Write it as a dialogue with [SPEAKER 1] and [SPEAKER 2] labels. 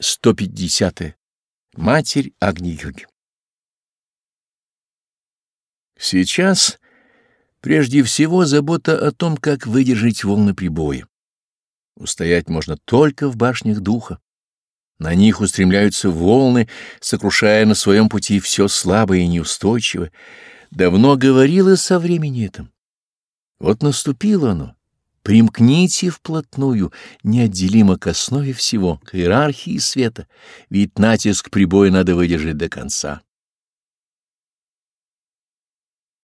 [SPEAKER 1] 150. -е. Матерь Агни-йоги Сейчас прежде всего забота о том, как выдержать волны прибоя. Устоять можно только в башнях духа. На них устремляются волны, сокрушая на своем пути все слабое и неустойчивое. Давно говорила со времени этом. Вот наступило оно. Примкните вплотную, неотделимо к основе всего, к иерархии света, ведь натиск прибоя надо выдержать до конца.